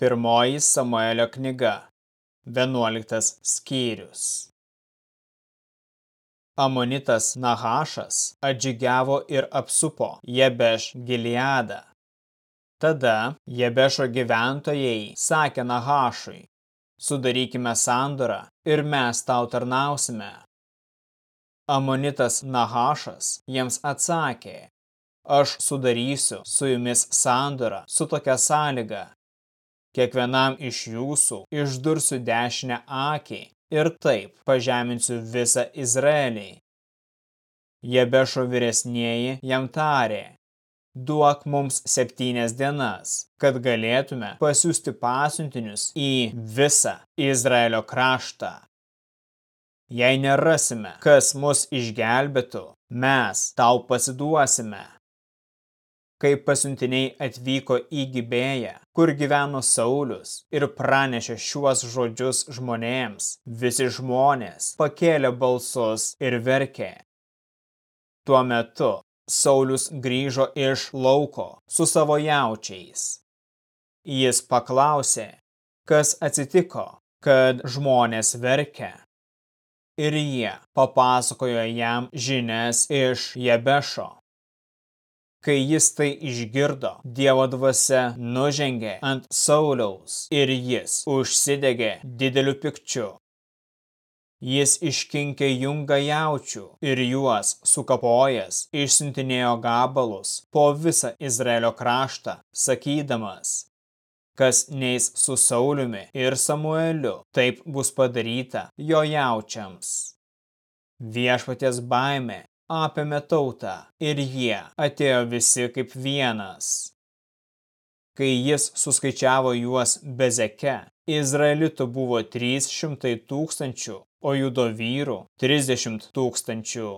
Pirmoji Samuelio knyga, 11 skyrius. Amonitas Nahašas atžygiavo ir apsupo Jebeš Gileadą. Tada Jebešo gyventojai sakė Nahašui, sudarykime sandorą ir mes tau tarnausime. Amonitas Nahašas jiems atsakė, aš sudarysiu su jumis sandorą su tokia sąlyga, Kiekvienam iš jūsų išdursiu dešinę akį ir taip pažeminsiu visą Izraelį. Jebešo vyresnieji jam tarė, duok mums septynias dienas, kad galėtume pasiūsti pasiuntinius į visą Izraelio kraštą. Jei nerasime, kas mus išgelbėtų, mes tau pasiduosime kai pasiuntiniai atvyko į Gibėją, kur gyveno Saulius ir pranešė šiuos žodžius žmonėms, visi žmonės pakėlė balsus ir verkė. Tuo metu Saulius grįžo iš lauko su savo jaučiais. Jis paklausė, kas atsitiko, kad žmonės verkia. Ir jie papasakojo jam žinias iš Jebešo. Kai jis tai išgirdo, Dievo dvasia nužengė ant Sauliaus ir jis užsidegė dideliu pikčiu. Jis iškinkė jungą jaučių ir juos sukapojęs išsintinėjo gabalus po visą Izraelio kraštą, sakydamas, kas neis su Sauliumi ir Samueliu, taip bus padaryta jo jaučiams. Viešpaties baimė apėmė tautą ir jie atėjo visi kaip vienas. Kai jis suskaičiavo juos bezeke, Izraelitų buvo 300 tūkstančių, o judo vyrų 30 tūkstančių.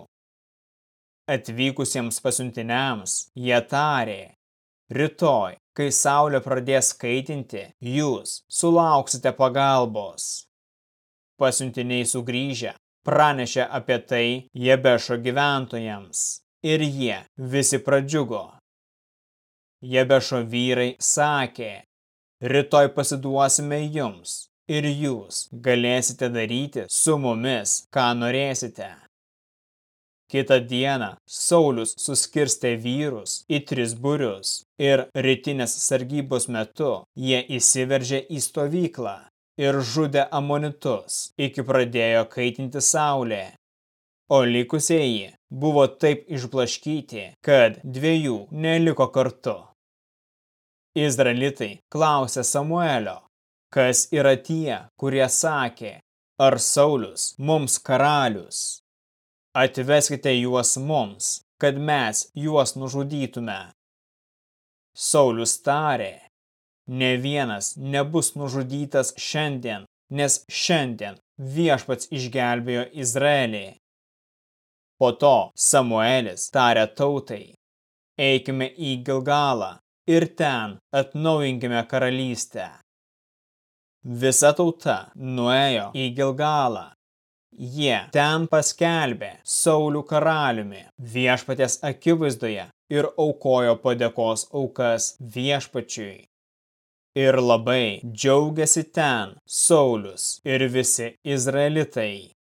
Atvykusiems pasiuntiniams jie tarė, rytoj, kai saulė pradės kaitinti, jūs sulauksite pagalbos. Pasiuntiniai sugrįžę pranešė apie tai Jebešo gyventojams ir jie visi pradžiugo. Jebešo vyrai sakė, rytoj pasiduosime jums ir jūs galėsite daryti su mumis, ką norėsite. Kita diena Saulius suskirstė vyrus į tris būrius ir rytinės sargybos metu jie įsiveržė į stovyklą ir žudė amonitus, iki pradėjo kaitinti saulė. O likusieji buvo taip išblaškyti, kad dviejų neliko kartu. Izraelitai klausė Samuelio, kas yra tie, kurie sakė, ar Saulius mums karalius. Atveskite juos mums, kad mes juos nužudytume. Saulius tarė, ne vienas nebus nužudytas šiandien, nes šiandien viešpats išgelbėjo Izraelį. Po to Samuelis tarė tautai, eikime į Gilgalą ir ten atnaujinkime karalystę. Visa tauta nuėjo į Gilgalą. Jie ten paskelbė Saulių karaliumi viešpatės akivaizdoje ir aukojo padėkos aukas viešpačiui. Ir labai džiaugiasi ten Saulius ir visi izraelitai.